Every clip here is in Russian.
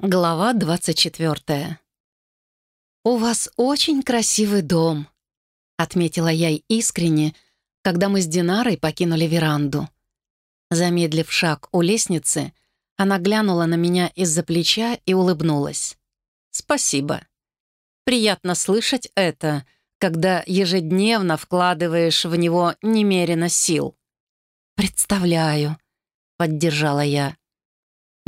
Глава 24. «У вас очень красивый дом», — отметила я искренне, когда мы с Динарой покинули веранду. Замедлив шаг у лестницы, она глянула на меня из-за плеча и улыбнулась. «Спасибо. Приятно слышать это, когда ежедневно вкладываешь в него немерено сил». «Представляю», — поддержала я.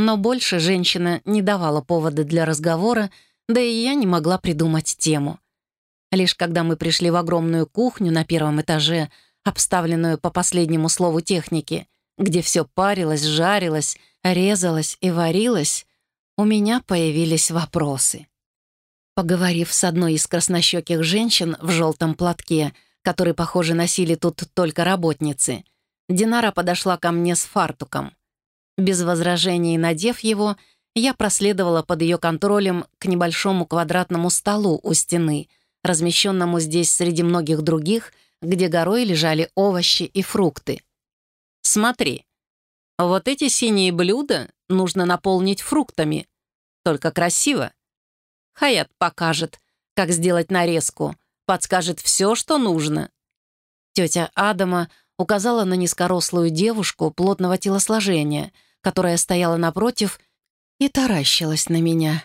Но больше женщина не давала повода для разговора, да и я не могла придумать тему. Лишь когда мы пришли в огромную кухню на первом этаже, обставленную по последнему слову техники, где все парилось, жарилось, резалось и варилось, у меня появились вопросы. Поговорив с одной из краснощеких женщин в желтом платке, который, похоже, носили тут только работницы, Динара подошла ко мне с фартуком. Без возражений надев его, я проследовала под ее контролем к небольшому квадратному столу у стены, размещенному здесь среди многих других, где горой лежали овощи и фрукты. «Смотри, вот эти синие блюда нужно наполнить фруктами. Только красиво. Хаят покажет, как сделать нарезку, подскажет все, что нужно». Тетя Адама указала на низкорослую девушку плотного телосложения — которая стояла напротив и таращилась на меня.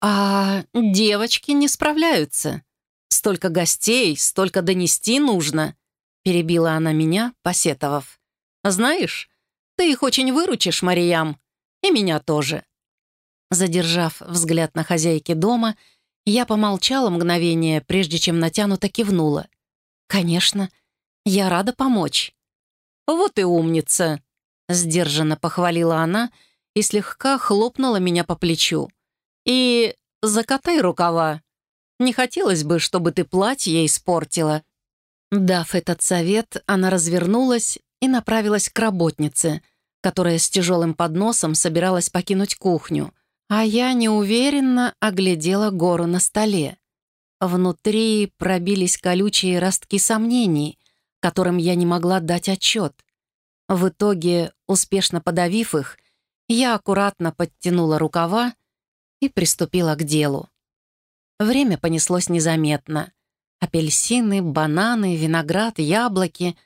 «А девочки не справляются. Столько гостей, столько донести нужно», — перебила она меня, посетовав. «Знаешь, ты их очень выручишь, Мариям, и меня тоже». Задержав взгляд на хозяйки дома, я помолчала мгновение, прежде чем натянуто кивнула. «Конечно, я рада помочь». «Вот и умница», Сдержанно похвалила она и слегка хлопнула меня по плечу. «И закатай рукава. Не хотелось бы, чтобы ты платье испортила». Дав этот совет, она развернулась и направилась к работнице, которая с тяжелым подносом собиралась покинуть кухню, а я неуверенно оглядела гору на столе. Внутри пробились колючие ростки сомнений, которым я не могла дать отчет. В итоге, успешно подавив их, я аккуратно подтянула рукава и приступила к делу. Время понеслось незаметно. Апельсины, бананы, виноград, яблоки.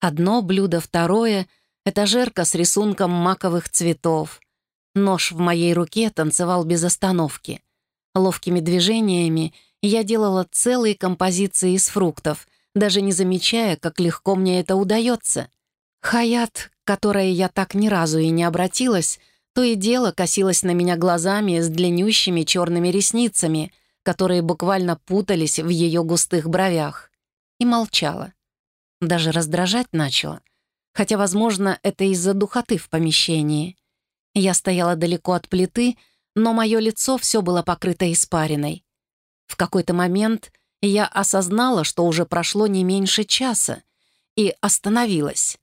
Одно блюдо, второе — этажерка с рисунком маковых цветов. Нож в моей руке танцевал без остановки. Ловкими движениями я делала целые композиции из фруктов, даже не замечая, как легко мне это удается — Хаят, которой я так ни разу и не обратилась, то и дело косилась на меня глазами с длиннющими черными ресницами, которые буквально путались в ее густых бровях, и молчала. Даже раздражать начала. Хотя, возможно, это из-за духоты в помещении. Я стояла далеко от плиты, но мое лицо все было покрыто испариной. В какой-то момент я осознала, что уже прошло не меньше часа, и остановилась.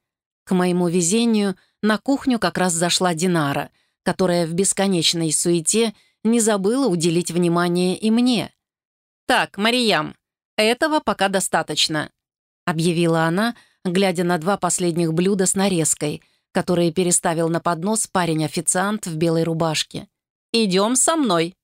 К моему везению на кухню как раз зашла Динара, которая в бесконечной суете не забыла уделить внимание и мне. «Так, Мариям, этого пока достаточно», — объявила она, глядя на два последних блюда с нарезкой, которые переставил на поднос парень-официант в белой рубашке. «Идем со мной».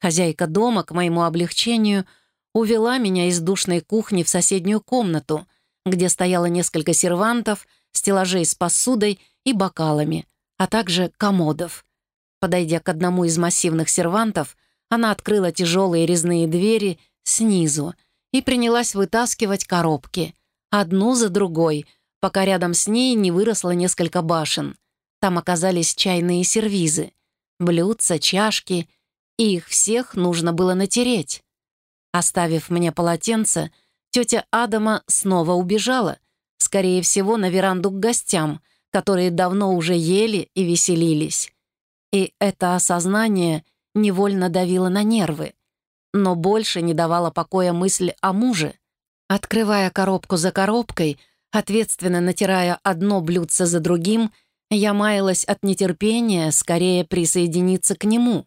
Хозяйка дома, к моему облегчению, увела меня из душной кухни в соседнюю комнату, где стояло несколько сервантов — стеллажей с посудой и бокалами, а также комодов. Подойдя к одному из массивных сервантов, она открыла тяжелые резные двери снизу и принялась вытаскивать коробки, одну за другой, пока рядом с ней не выросло несколько башен. Там оказались чайные сервизы, блюдца, чашки, и их всех нужно было натереть. Оставив мне полотенце, тетя Адама снова убежала, скорее всего, на веранду к гостям, которые давно уже ели и веселились. И это осознание невольно давило на нервы, но больше не давала покоя мысль о муже. Открывая коробку за коробкой, ответственно натирая одно блюдце за другим, я маялась от нетерпения скорее присоединиться к нему.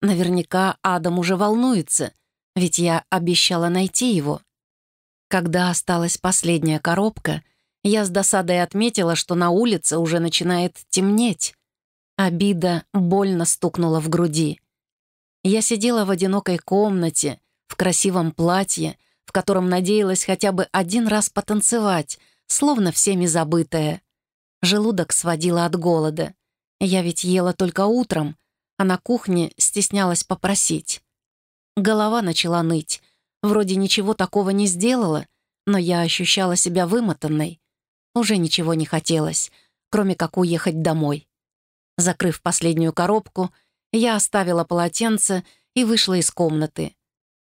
Наверняка Адам уже волнуется, ведь я обещала найти его. Когда осталась последняя коробка, я с досадой отметила, что на улице уже начинает темнеть. Обида больно стукнула в груди. Я сидела в одинокой комнате, в красивом платье, в котором надеялась хотя бы один раз потанцевать, словно всеми забытая. Желудок сводила от голода. Я ведь ела только утром, а на кухне стеснялась попросить. Голова начала ныть. Вроде ничего такого не сделала, но я ощущала себя вымотанной. Уже ничего не хотелось, кроме как уехать домой. Закрыв последнюю коробку, я оставила полотенце и вышла из комнаты.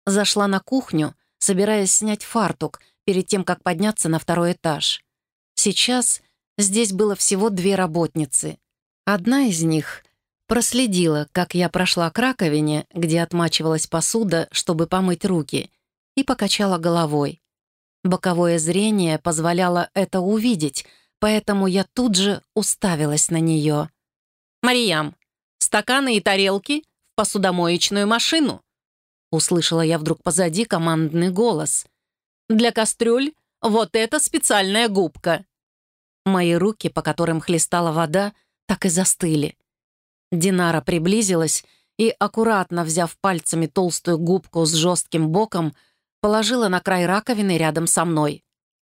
Зашла на кухню, собираясь снять фартук перед тем, как подняться на второй этаж. Сейчас здесь было всего две работницы. Одна из них проследила, как я прошла к раковине, где отмачивалась посуда, чтобы помыть руки, и покачала головой. Боковое зрение позволяло это увидеть, поэтому я тут же уставилась на нее. «Мариям, стаканы и тарелки в посудомоечную машину!» Услышала я вдруг позади командный голос. «Для кастрюль вот эта специальная губка!» Мои руки, по которым хлестала вода, так и застыли. Динара приблизилась и, аккуратно взяв пальцами толстую губку с жестким боком, положила на край раковины рядом со мной.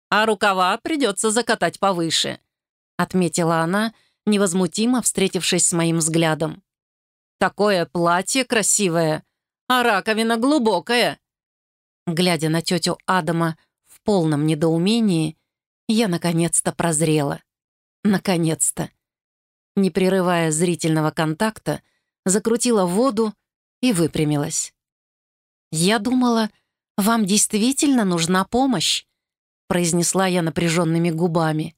«А рукава придется закатать повыше», — отметила она, невозмутимо встретившись с моим взглядом. «Такое платье красивое, а раковина глубокая». Глядя на тетю Адама в полном недоумении, я наконец-то прозрела. Наконец-то. Не прерывая зрительного контакта, закрутила воду и выпрямилась. Я думала, «Вам действительно нужна помощь?» произнесла я напряженными губами.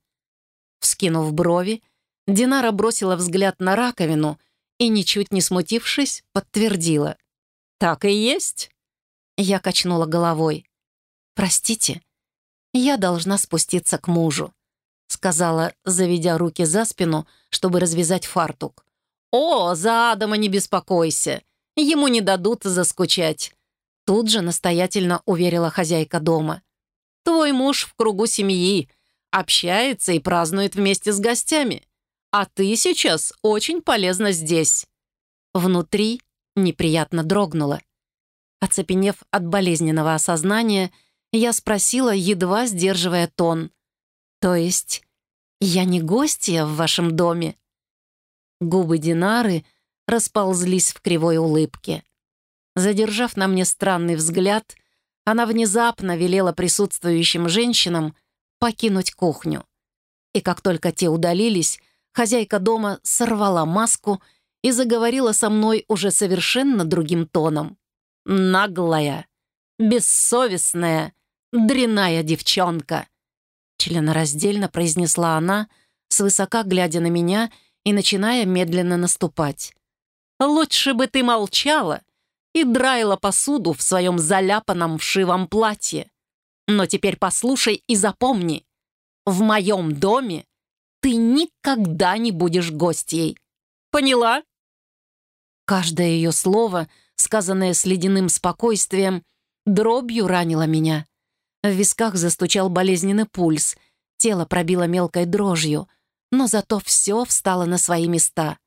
Вскинув брови, Динара бросила взгляд на раковину и, ничуть не смутившись, подтвердила. «Так и есть». Я качнула головой. «Простите, я должна спуститься к мужу», сказала, заведя руки за спину, чтобы развязать фартук. «О, за Адама не беспокойся, ему не дадут заскучать. Тут же настоятельно уверила хозяйка дома. «Твой муж в кругу семьи, общается и празднует вместе с гостями. А ты сейчас очень полезна здесь». Внутри неприятно дрогнула. Оцепенев от болезненного осознания, я спросила, едва сдерживая тон. «То есть я не гостья в вашем доме?» Губы Динары расползлись в кривой улыбке. Задержав на мне странный взгляд, она внезапно велела присутствующим женщинам покинуть кухню. И как только те удалились, хозяйка дома сорвала маску и заговорила со мной уже совершенно другим тоном. «Наглая, бессовестная, дряная девчонка!» Членораздельно произнесла она, свысока глядя на меня и начиная медленно наступать. «Лучше бы ты молчала и драила посуду в своем заляпанном вшивом платье. Но теперь послушай и запомни. В моем доме ты никогда не будешь гостьей. Поняла?» Каждое ее слово, сказанное с ледяным спокойствием, дробью ранило меня. В висках застучал болезненный пульс, тело пробило мелкой дрожью, но зато все встало на свои места.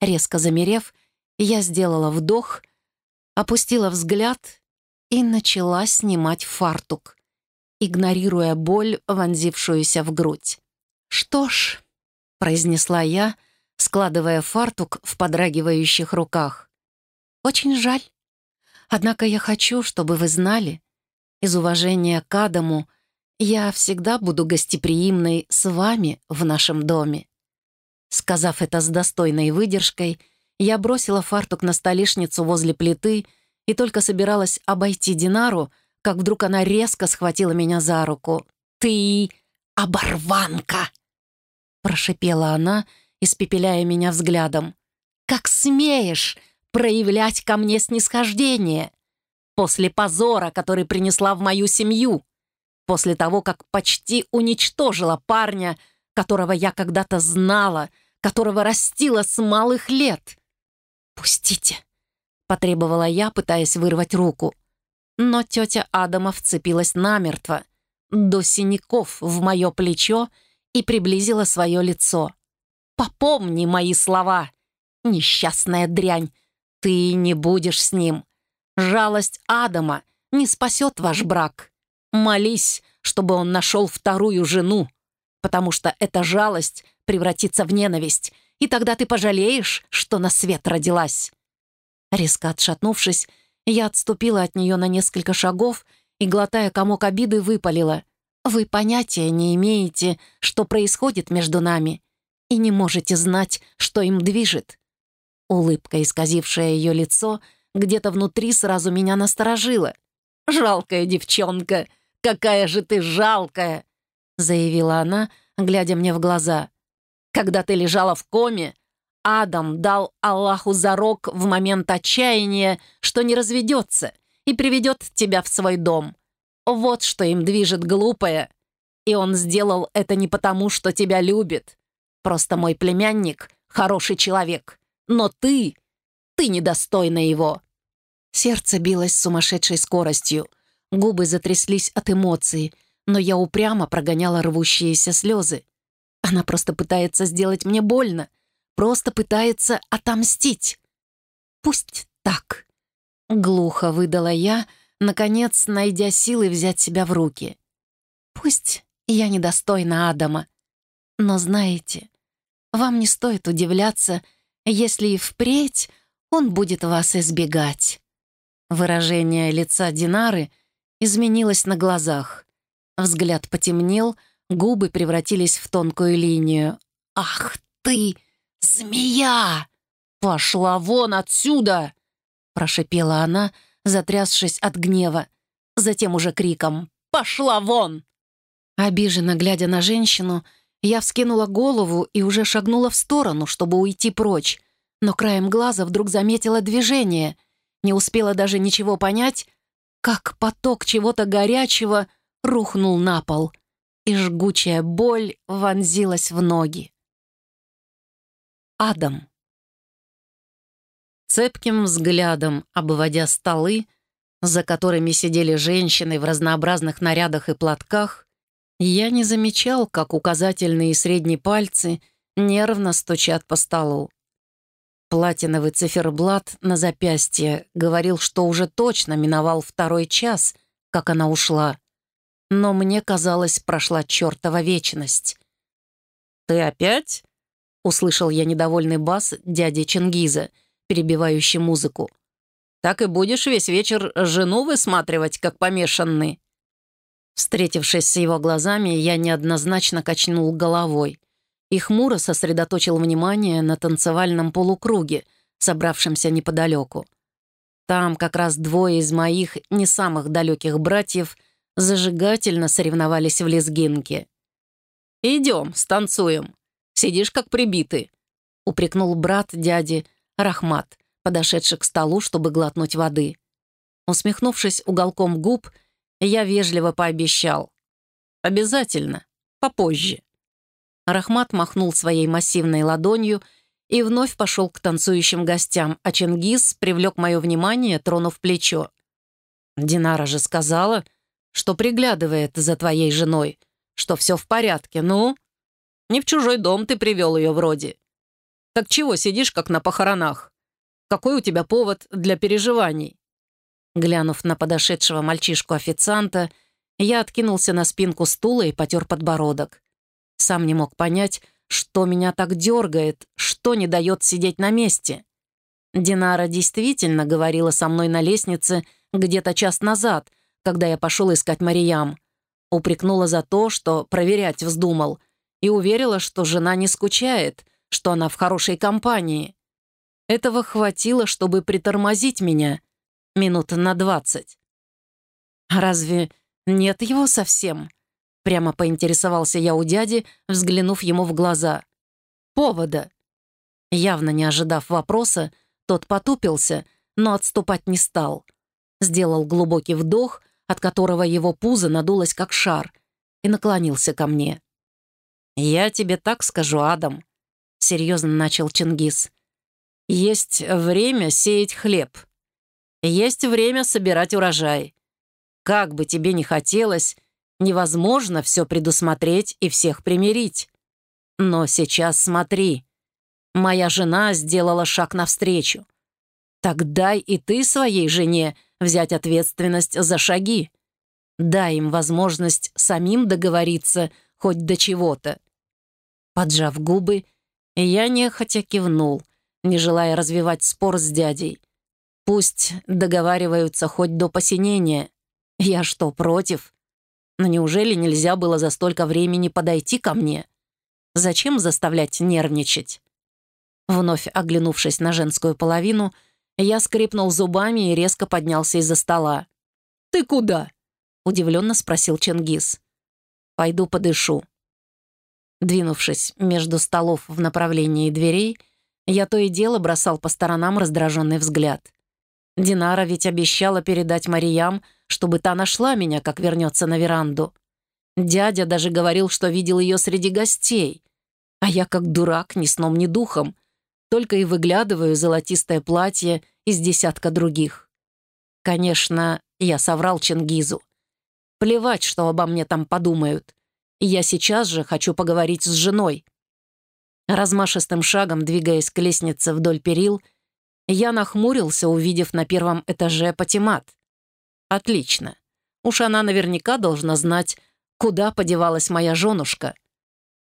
Резко замерев, я сделала вдох опустила взгляд и начала снимать фартук, игнорируя боль, вонзившуюся в грудь. «Что ж», — произнесла я, складывая фартук в подрагивающих руках, «очень жаль. Однако я хочу, чтобы вы знали, из уважения к Адаму я всегда буду гостеприимной с вами в нашем доме». Сказав это с достойной выдержкой, я бросила фартук на столешницу возле плиты и только собиралась обойти Динару, как вдруг она резко схватила меня за руку. «Ты оборванка!» Прошипела она, испепеляя меня взглядом. «Как смеешь проявлять ко мне снисхождение? После позора, который принесла в мою семью, после того, как почти уничтожила парня, которого я когда-то знала, которого растила с малых лет. «Пустите!» — потребовала я, пытаясь вырвать руку. Но тетя Адама вцепилась намертво, до синяков в мое плечо и приблизила свое лицо. «Попомни мои слова, Несчастная дрянь, ты не будешь с ним. Жалость Адама не спасет ваш брак. Молись, чтобы он нашел вторую жену, потому что эта жалость превратится в ненависть, и тогда ты пожалеешь, что на свет родилась». Резко отшатнувшись, я отступила от нее на несколько шагов и, глотая комок обиды, выпалила. «Вы понятия не имеете, что происходит между нами, и не можете знать, что им движет». Улыбка, исказившая ее лицо, где-то внутри сразу меня насторожила. «Жалкая девчонка! Какая же ты жалкая!» заявила она, глядя мне в глаза. «Когда ты лежала в коме, Адам дал Аллаху зарок в момент отчаяния, что не разведется и приведет тебя в свой дом. Вот что им движет глупая. И он сделал это не потому, что тебя любит. Просто мой племянник — хороший человек. Но ты, ты недостойна его». Сердце билось с сумасшедшей скоростью. Губы затряслись от эмоций, но я упрямо прогоняла рвущиеся слезы. Она просто пытается сделать мне больно, просто пытается отомстить. Пусть так. Глухо выдала я, наконец, найдя силы взять себя в руки. Пусть я недостойна Адама, но знаете, вам не стоит удивляться, если и впредь он будет вас избегать. Выражение лица Динары изменилось на глазах. Взгляд потемнел, губы превратились в тонкую линию. «Ах ты, змея! Пошла вон отсюда!» прошипела она, затрясшись от гнева. Затем уже криком «Пошла вон!» Обиженно глядя на женщину, я вскинула голову и уже шагнула в сторону, чтобы уйти прочь, но краем глаза вдруг заметила движение. Не успела даже ничего понять, как поток чего-то горячего рухнул на пол, и жгучая боль вонзилась в ноги. Адам. Цепким взглядом, обводя столы, за которыми сидели женщины в разнообразных нарядах и платках, я не замечал, как указательные и средние пальцы нервно стучат по столу. Платиновый циферблат на запястье говорил, что уже точно миновал второй час, как она ушла. Но мне казалось, прошла чертова вечность. «Ты опять?» — услышал я недовольный бас дяди Чингиза, перебивающий музыку. «Так и будешь весь вечер жену высматривать, как помешанный?» Встретившись с его глазами, я неоднозначно качнул головой и хмуро сосредоточил внимание на танцевальном полукруге, собравшемся неподалеку. Там как раз двое из моих не самых далеких братьев зажигательно соревновались в лезгинке. «Идем, станцуем. Сидишь как прибитый», — упрекнул брат дяди Рахмат, подошедший к столу, чтобы глотнуть воды. Усмехнувшись уголком губ, я вежливо пообещал. «Обязательно. Попозже». Рахмат махнул своей массивной ладонью и вновь пошел к танцующим гостям, а Чингис привлек мое внимание, тронув плечо. «Динара же сказала, что приглядывает за твоей женой, что все в порядке, ну? Не в чужой дом ты привел ее вроде. Так чего сидишь, как на похоронах? Какой у тебя повод для переживаний?» Глянув на подошедшего мальчишку-официанта, я откинулся на спинку стула и потер подбородок. Сам не мог понять, что меня так дергает, что не дает сидеть на месте. Динара действительно говорила со мной на лестнице где-то час назад, когда я пошел искать Мариям. Упрекнула за то, что проверять вздумал, и уверила, что жена не скучает, что она в хорошей компании. Этого хватило, чтобы притормозить меня минут на двадцать. «Разве нет его совсем?» Прямо поинтересовался я у дяди, взглянув ему в глаза. «Повода». Явно не ожидав вопроса, тот потупился, но отступать не стал. Сделал глубокий вдох, от которого его пузо надулось как шар, и наклонился ко мне. «Я тебе так скажу, Адам», — серьезно начал Чингис. «Есть время сеять хлеб. Есть время собирать урожай. Как бы тебе ни хотелось, невозможно все предусмотреть и всех примирить. Но сейчас смотри. Моя жена сделала шаг навстречу. Так дай и ты своей жене взять ответственность за шаги. Дай им возможность самим договориться хоть до чего-то. Поджав губы, я нехотя кивнул, не желая развивать спор с дядей. Пусть договариваются хоть до посинения. Я что, против? Но неужели нельзя было за столько времени подойти ко мне? Зачем заставлять нервничать? Вновь оглянувшись на женскую половину, я скрипнул зубами и резко поднялся из-за стола. «Ты куда?» — удивленно спросил Чингис. «Пойду подышу». Двинувшись между столов в направлении дверей, я то и дело бросал по сторонам раздраженный взгляд. Динара ведь обещала передать Мариям, чтобы та нашла меня, как вернется на веранду. Дядя даже говорил, что видел ее среди гостей. А я, как дурак, ни сном, ни духом, только и выглядываю золотистое платье из десятка других. Конечно, я соврал Чингизу. Плевать, что обо мне там подумают. Я сейчас же хочу поговорить с женой. Размашистым шагом, двигаясь к лестнице вдоль перил, я нахмурился, увидев на первом этаже патимат. Отлично. Уж она наверняка должна знать, куда подевалась моя женушка.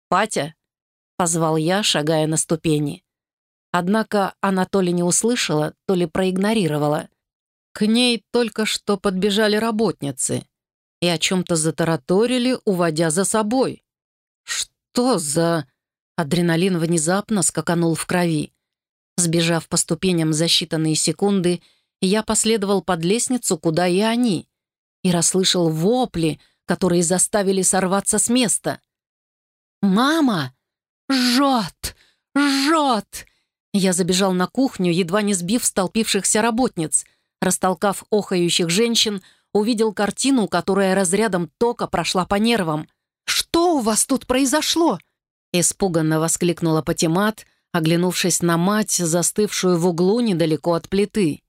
«Патя», — позвал я, шагая на ступени. Однако она то ли не услышала, то ли проигнорировала. К ней только что подбежали работницы и о чем-то затараторили, уводя за собой. «Что за...» Адреналин внезапно скаканул в крови. Сбежав по ступеням за считанные секунды, я последовал под лестницу, куда и они, и расслышал вопли, которые заставили сорваться с места. «Мама! Жжет! Жжет!» Я забежал на кухню, едва не сбив столпившихся работниц. Растолкав охающих женщин, увидел картину, которая разрядом тока прошла по нервам. «Что у вас тут произошло?» Испуганно воскликнула Патимат, оглянувшись на мать, застывшую в углу недалеко от плиты.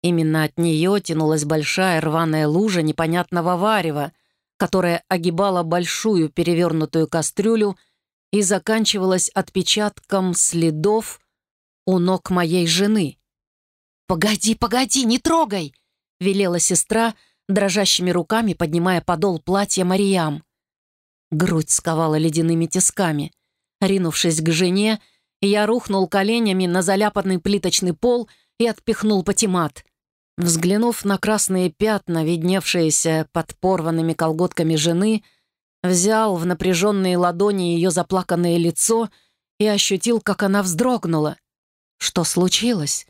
Именно от нее тянулась большая рваная лужа непонятного варева, которая огибала большую перевернутую кастрюлю и заканчивалась отпечатком следов у ног моей жены. «Погоди, погоди, не трогай!» — велела сестра, дрожащими руками поднимая подол платья Мариям. Грудь сковала ледяными тисками. Ринувшись к жене, я рухнул коленями на заляпанный плиточный пол и отпихнул патимат. Взглянув на красные пятна, видневшиеся под порванными колготками жены, взял в напряженные ладони ее заплаканное лицо и ощутил, как она вздрогнула. Что случилось?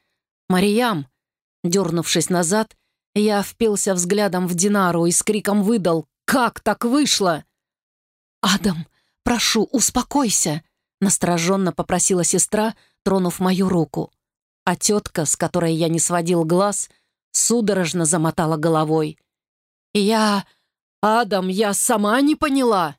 «Мариям!» Дернувшись назад, я впился взглядом в Динару и с криком выдал «Как так вышло?» «Адам, прошу, успокойся!» Настороженно попросила сестра, тронув мою руку. А тетка, с которой я не сводил глаз, судорожно замотала головой. «Я... Адам, я сама не поняла!»